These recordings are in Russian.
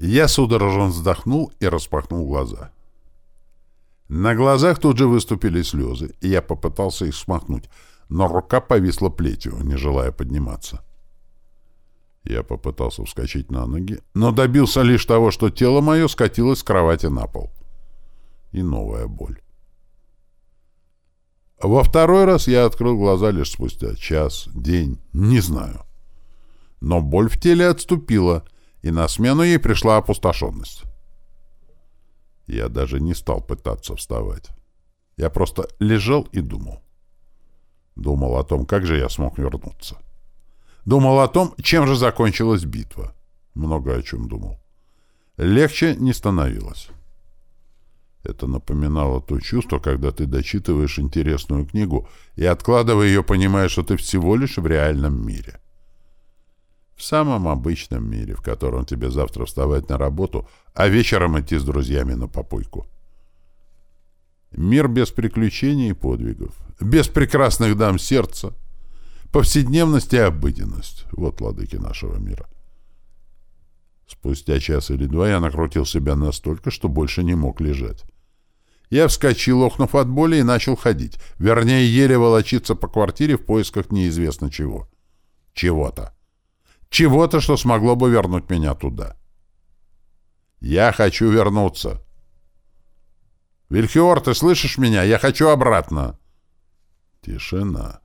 Я судорожно вздохнул и распахнул глаза. На глазах тут же выступили слезы, и я попытался их смахнуть, но рука повисла плетью, не желая подниматься. Я попытался вскочить на ноги, но добился лишь того, что тело мое скатилось с кровати на пол. И новая боль. Во второй раз я открыл глаза лишь спустя час, день, не знаю. Но боль в теле отступила, и на смену ей пришла опустошенность. Я даже не стал пытаться вставать. Я просто лежал и думал. Думал о том, как же я смог вернуться. Думал о том, чем же закончилась битва. Много о чем думал. Легче не становилось. Это напоминало то чувство, когда ты дочитываешь интересную книгу и, откладывая ее, понимаешь, что ты всего лишь в реальном мире. В самом обычном мире, в котором тебе завтра вставать на работу, а вечером идти с друзьями на попойку. Мир без приключений и подвигов, без прекрасных дам сердца, повседневность и обыденность. Вот ладыки нашего мира. Спустя час или два я накрутил себя настолько, что больше не мог лежать. Я вскочил, охнув от боли, и начал ходить. Вернее, еле волочиться по квартире в поисках неизвестно чего. Чего-то. Чего-то, что смогло бы вернуть меня туда. Я хочу вернуться. Вильхиор, ты слышишь меня? Я хочу обратно. Тишина.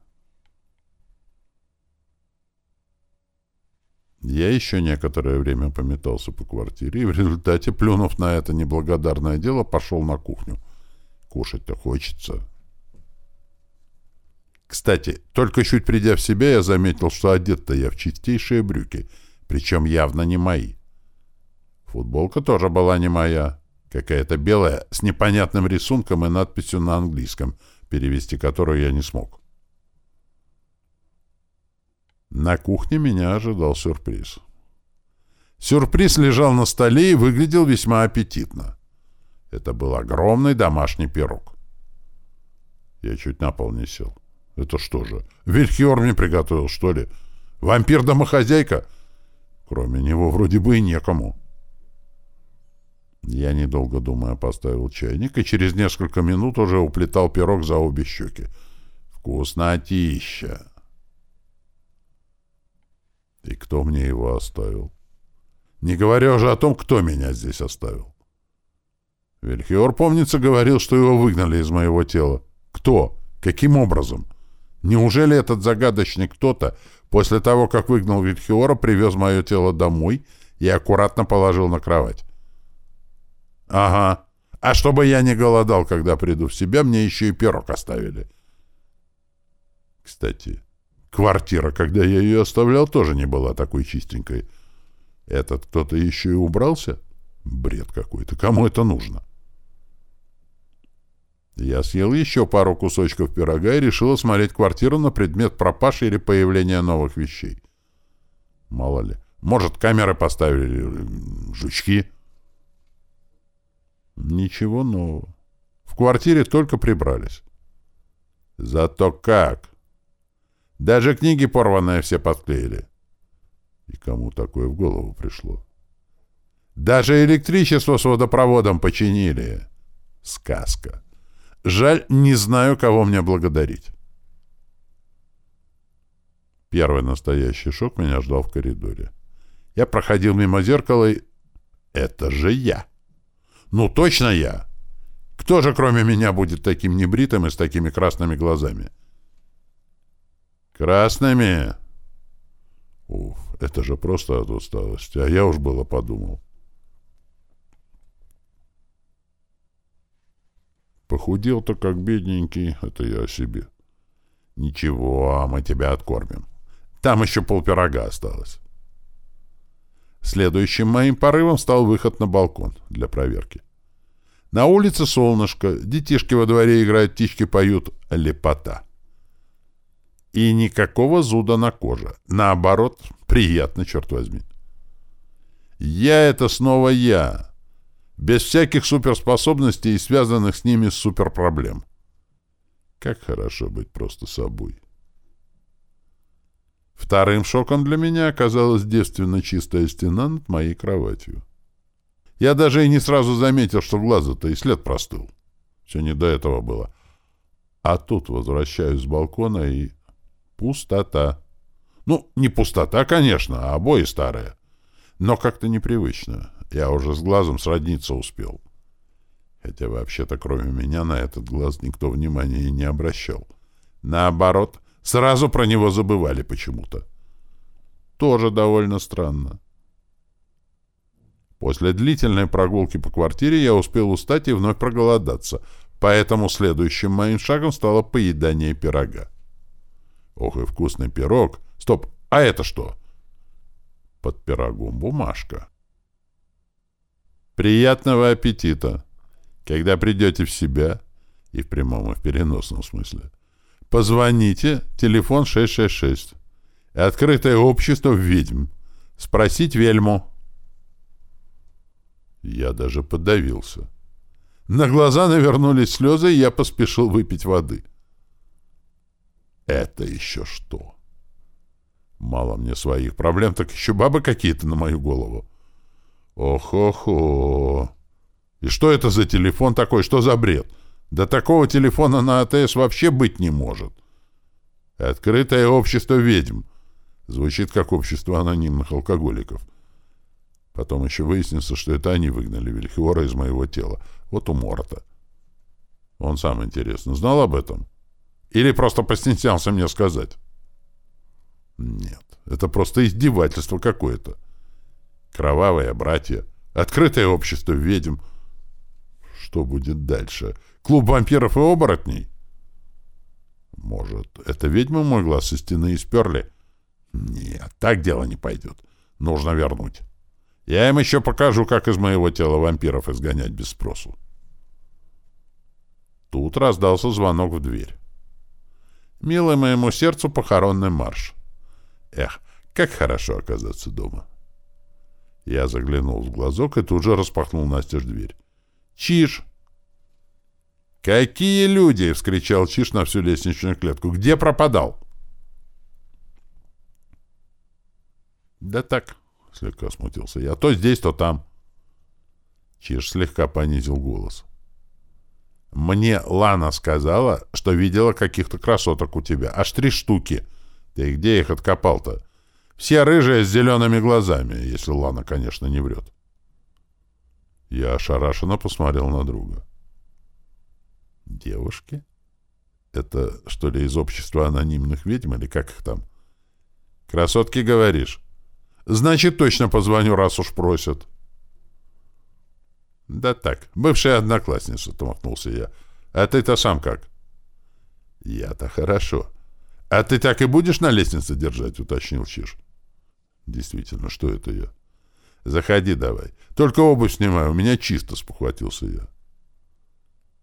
Я еще некоторое время пометался по квартире и в результате, плюнув на это неблагодарное дело, пошел на кухню. Кушать-то хочется. Кстати, только чуть придя в себя, я заметил, что одет-то я в чистейшие брюки, причем явно не мои. Футболка тоже была не моя. Какая-то белая, с непонятным рисунком и надписью на английском, перевести которую я не смог. На кухне меня ожидал сюрприз. Сюрприз лежал на столе и выглядел весьма аппетитно. Это был огромный домашний пирог. Я чуть на пол не сел. Это что же, Вильхиор мне приготовил, что ли? Вампир-домохозяйка? Кроме него вроде бы и некому. Я, недолго думая, поставил чайник и через несколько минут уже уплетал пирог за обе щеки. Вкуснотища! И кто мне его оставил? Не говоря уже о том, кто меня здесь оставил. Вельхиор, помнится, говорил, что его выгнали из моего тела. Кто? Каким образом? Неужели этот загадочный кто-то после того, как выгнал Вильхиора, привез мое тело домой и аккуратно положил на кровать? Ага. А чтобы я не голодал, когда приду в себя, мне еще и пирог оставили. Кстати, Квартира, когда я ее оставлял, тоже не была такой чистенькой. Этот кто-то еще и убрался? Бред какой-то. Кому это нужно? Я съел еще пару кусочков пирога и решил осмотреть квартиру на предмет пропаши или появления новых вещей. Мало ли. Может, камеры поставили, жучки. Ничего нового. В квартире только прибрались. Зато как! Даже книги порванные все подклеили. И кому такое в голову пришло? Даже электричество с водопроводом починили. Сказка. Жаль, не знаю, кого мне благодарить. Первый настоящий шок меня ждал в коридоре. Я проходил мимо зеркала и... Это же я! Ну, точно я! Кто же, кроме меня, будет таким небритым и с такими красными глазами? — Красными? Уф, это же просто от усталости. А я уж было подумал. Похудел-то как бедненький, это я о себе. Ничего, мы тебя откормим. Там еще полпирога осталось. Следующим моим порывом стал выход на балкон для проверки. На улице солнышко, детишки во дворе играют, птички поют. Лепота. И никакого зуда на коже. Наоборот, приятно, черт возьми. Я — это снова я. Без всяких суперспособностей и связанных с ними суперпроблем. Как хорошо быть просто собой. Вторым шоком для меня оказалась девственно чистая стена над моей кроватью. Я даже и не сразу заметил, что глазу-то и след простыл. Все не до этого было. А тут возвращаюсь с балкона и... Пустота. Ну, не пустота, конечно, а обои старые. Но как-то непривычно. Я уже с глазом сродниться успел. Хотя вообще-то кроме меня на этот глаз никто внимания и не обращал. Наоборот, сразу про него забывали почему-то. Тоже довольно странно. После длительной прогулки по квартире я успел устать и вновь проголодаться, поэтому следующим моим шагом стало поедание пирога. Ох и вкусный пирог! Стоп, а это что? Под пирогом бумажка. Приятного аппетита! Когда придете в себя, и в прямом и в переносном смысле, позвоните, телефон 666. Открытое общество ведьм. Спросить вельму. Я даже подавился. На глаза навернулись слезы, и я поспешил выпить воды. Это еще что? Мало мне своих проблем, так еще бабы какие-то на мою голову. Ох-охо! И что это за телефон такой? Что за бред? Да такого телефона на АТС вообще быть не может. Открытое общество ведьм. Звучит как общество анонимных алкоголиков. Потом еще выяснится, что это они выгнали Вильхиора из моего тела. Вот умора-то. Он сам, интересно, знал об этом? Или просто постеснялся мне сказать? Нет, это просто издевательство какое-то. Кровавые братья, открытое общество ведьм. Что будет дальше? Клуб вампиров и оборотней? Может, это ведьмы мой глаз со стены исперли? Нет, так дело не пойдет. Нужно вернуть. Я им еще покажу, как из моего тела вампиров изгонять без спросу. Тут раздался звонок в дверь. Милый моему сердцу похоронный марш. Эх, как хорошо оказаться дома. Я заглянул в глазок и тут же распахнул настежь дверь. «Чиж!» «Какие люди!» — вскричал Чиж на всю лестничную клетку. «Где пропадал?» «Да так», Слегка смутился я. То здесь, то там. Чиж слегка понизил голос. Мне Лана сказала, что видела каких-то красоток у тебя. Аж три штуки. Ты где их откопал-то? Все рыжие с зелеными глазами, если Лана, конечно, не врет. Я ошарашенно посмотрел на друга. Девушки? Это, что ли, из общества анонимных ведьм или как их там? Красотки, говоришь? Значит, точно позвоню, раз уж просят. Да так, бывшая одноклассница, томахнулся я. А ты-то сам как? Я-то хорошо. А ты так и будешь на лестнице держать, уточнил Чиж. Действительно, что это я? Заходи давай. Только обувь снимаю, у меня чисто, спохватился я.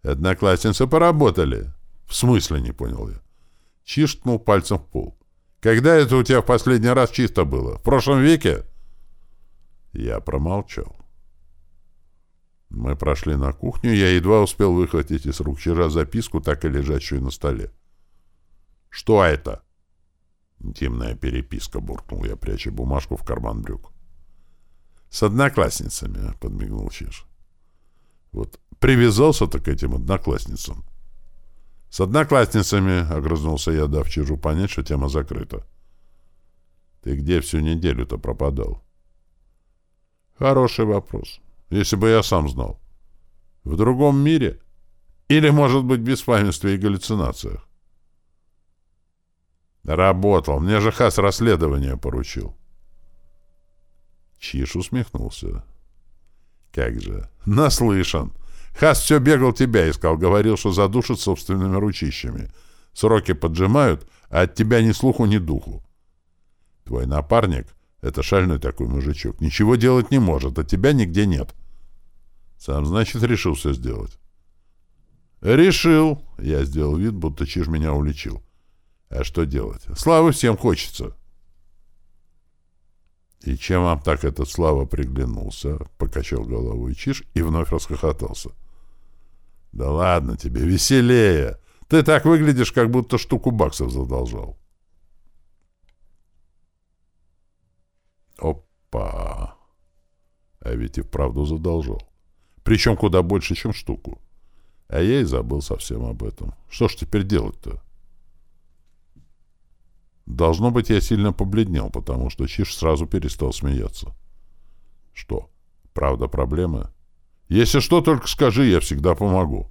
Одноклассницы поработали. В смысле, не понял я. Чиж ткнул пальцем в пол. Когда это у тебя в последний раз чисто было? В прошлом веке?» Я промолчал. Мы прошли на кухню, я едва успел выхватить из рук вчера записку, так и лежащую на столе. «Что это?» «Интимная переписка», — буркнул я, пряча бумажку в карман брюк. «С одноклассницами», — подмигнул Чиж. «Вот привязался-то к этим одноклассницам. «С одноклассницами», — огрызнулся я, дав Чижу понять, что тема закрыта. «Ты где всю неделю-то пропадал?» «Хороший вопрос. Если бы я сам знал. В другом мире? Или, может быть, в беспамятстве и галлюцинациях?» «Работал. Мне же Хас расследование поручил». Чиж усмехнулся. «Как же! Наслышан! Хас все бегал тебя искал, говорил, что задушит собственными ручищами. Сроки поджимают, а от тебя ни слуху, ни духу. Твой напарник — это шальной такой мужичок. Ничего делать не может, а тебя нигде нет. Сам, значит, решил все сделать. «Решил!» — я сделал вид, будто Чиж меня уличил. «А что делать? Славы всем хочется!» «И чем вам так этот Слава приглянулся?» — покачал головой Чиж и вновь расхохотался. Да ладно тебе, веселее. Ты так выглядишь, как будто штуку баксов задолжал. Опа. А ведь и вправду задолжал. Причем куда больше, чем штуку. А я и забыл совсем об этом. Что ж теперь делать-то? Должно быть, я сильно побледнел, потому что Чиш сразу перестал смеяться. Что, правда проблемы? Если что, только скажи, я всегда помогу.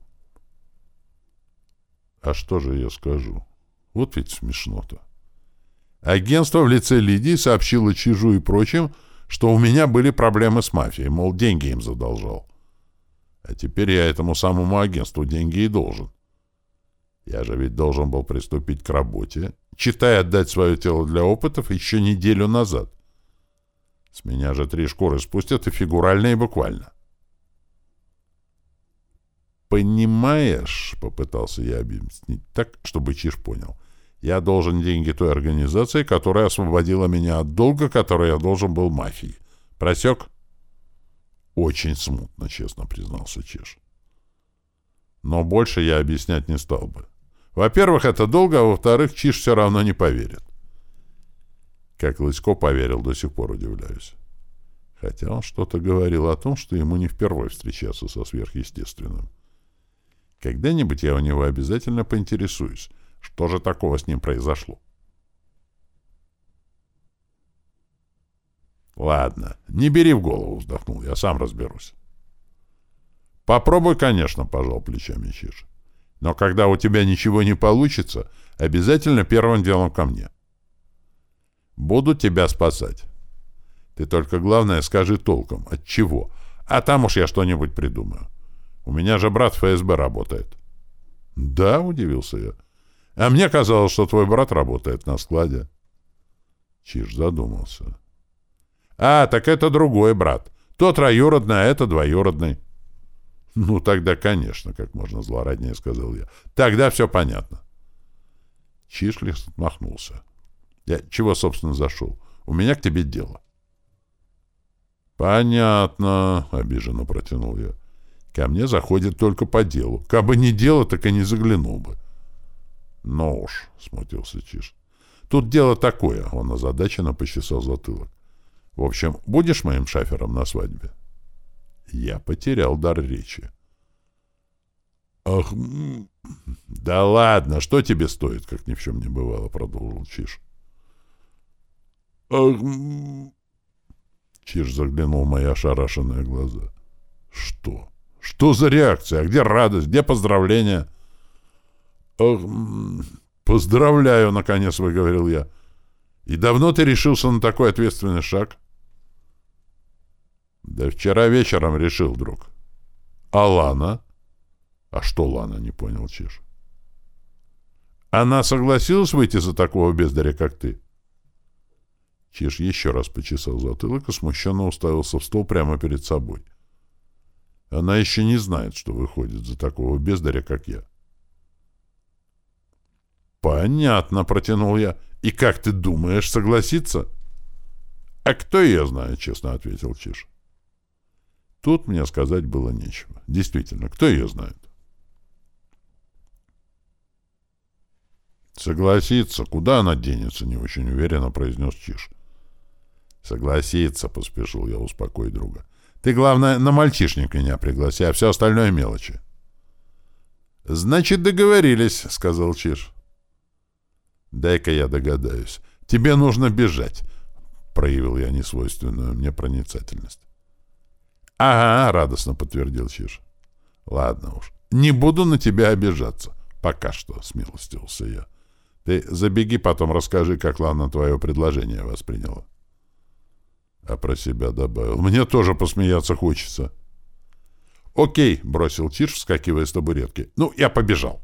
А что же я скажу? Вот ведь смешно-то. Агентство в лице Лидии сообщило Чижу и прочим, что у меня были проблемы с мафией, мол, деньги им задолжал. А теперь я этому самому агентству деньги и должен. Я же ведь должен был приступить к работе, читай отдать свое тело для опытов еще неделю назад. С меня же три шкуры спустят и фигурально, и буквально. «Понимаешь», — попытался я объяснить так, чтобы Чиж понял, «я должен деньги той организации, которая освободила меня от долга, который я должен был мафии. Просек?» «Очень смутно», — честно признался Чиж. «Но больше я объяснять не стал бы. Во-первых, это долго, а во-вторых, Чиж все равно не поверит. Как Лысько поверил, до сих пор удивляюсь. Хотя он что-то говорил о том, что ему не впервой встречаться со сверхъестественным. Когда-нибудь я у него обязательно поинтересуюсь, что же такого с ним произошло. «Ладно, не бери в голову», — вздохнул, — «я сам разберусь». «Попробуй, конечно», — пожал плечами Чиж. Но когда у тебя ничего не получится, обязательно первым делом ко мне. Буду тебя спасать. Ты только главное скажи толком, от чего, а там уж я что-нибудь придумаю. У меня же брат в ФСБ работает. Да, удивился я. А мне казалось, что твой брат работает на складе. Чиж задумался. А, так это другой брат. Тот троюродный, а это двоюродный. «Ну, тогда, конечно, как можно злораднее», — сказал я. «Тогда все понятно». Чишлих отмахнулся. «Я чего, собственно, зашел? У меня к тебе дело». «Понятно», — обиженно протянул я. «Ко мне заходит только по делу. Кабы не дело, так и не заглянул бы». «Ну уж», — смутился Чиш. «Тут дело такое», — он озадаченно почесал затылок. «В общем, будешь моим шафером на свадьбе?» Я потерял дар речи. «Ах, да ладно, что тебе стоит, как ни в чем не бывало», — продолжил Чиш. «Ах...» Чиш заглянул в мои ошарашенные глаза. «Что? Что за реакция? А где радость? Где поздравления?» «Ах, поздравляю, — наконец выговорил я. И давно ты решился на такой ответственный шаг?» Да вчера вечером решил, друг. А Лана? А что Лана, не понял Чиж. Она согласилась выйти за такого бездаря, как ты? Чиж еще раз почесал затылок и смущенно уставился в стол прямо перед собой. Она еще не знает, что выходит за такого бездаря, как я. «Понятно», — протянул я. «И как ты думаешь, согласиться?» «А кто ее знает?» — честно ответил Чиж. Тут мне сказать было нечего. Действительно, кто ее знает? «Согласится. Куда она денется?» — не очень уверенно произнес Чиш. «Согласится», — поспешил я успокоить друга. «Ты, главное, на мальчишник меня пригласи, а все остальное мелочи». «Значит, договорились», — сказал Чиш. «Дай-ка я догадаюсь. Тебе нужно бежать», — проявил я несвойственную мне проницательность. «Ага», — радостно подтвердил Чиж. «Ладно уж. Не буду на тебя обижаться. Пока что», — смилостился я. «Ты забеги, потом расскажи, как Лана твое предложение восприняла». А про себя добавил. «Мне тоже посмеяться хочется». «Окей», — бросил Чиж, вскакивая с табуретки. «Ну, я побежал».